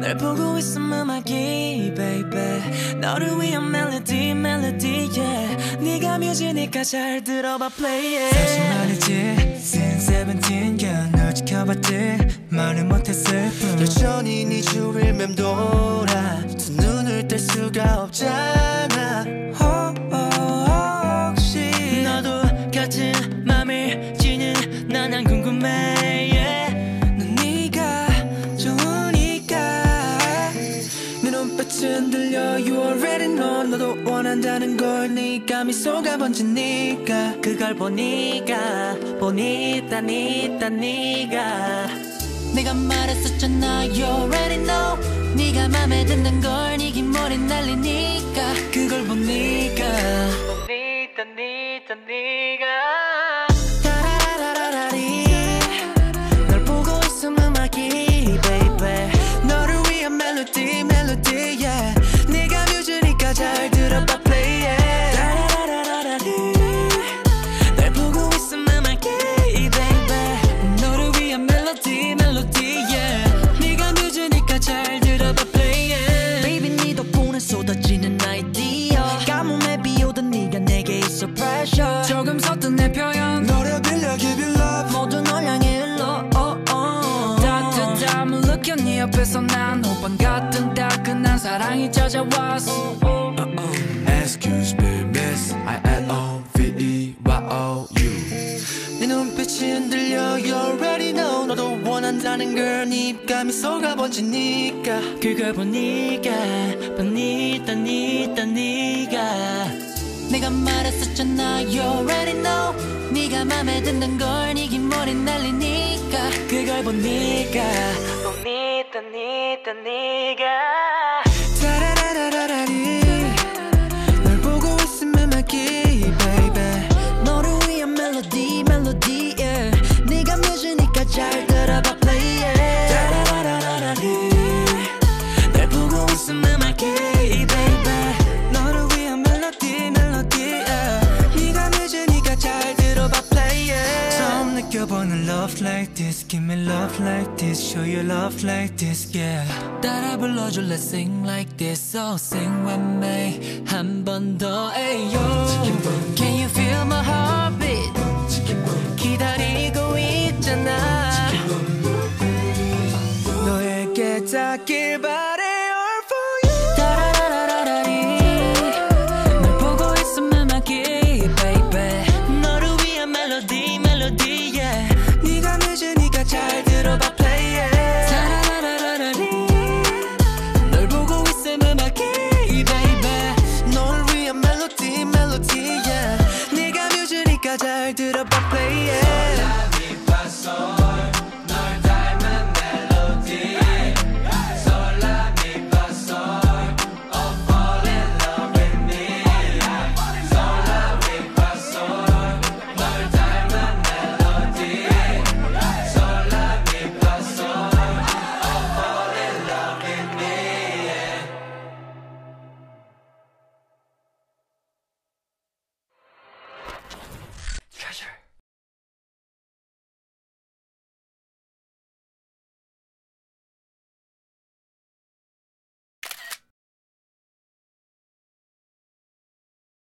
널 보고 있음 음악이 baby. 너를 위한 멜로디 멜로디 yeah. 네가 뮤지니까 잘 들어봐 play it. 사실 말이지 Since seventeen yeah 널 지켜봤지. 말을 못했을 뿐. 여전히 네 주위를 맴돌아. 두 눈을 뗄 수가 없잖아 눈빛은 들려. You already know 너도 원한다는 걸 네가 미소가 번지니까. 그걸 보니까 보니까 니까 니가. 내가 말했었잖아. You already know. 네가 맘에 든단 걸 네기 머리 날리니까. 그걸 보니까 보니까 니까. 니가 네 옆에서 난 호빵 같은 따끈한 사랑이 찾아왔어. Excuse me miss. I L O V E Y O U. 네 눈빛이 흔들려 You already know. 너도 원한다는 걸네 입가 미소가 번지니까. 그걸 보니까 보니까 니까 니가 말했었잖아. You already know. 네가 맘에 든단 걸 네기 머리 날리니까. 그걸 보니까. 보니까 니까 니가 느껴보는 love like this Give me love like this Show you love like this yeah 따라 불러줄래 sing like this So sing with me 한 번 더 ayo Can you feel my heartbeat 기다리고 있잖아 너에게 닿길 바래 그러니까 잘 들어봐 play it.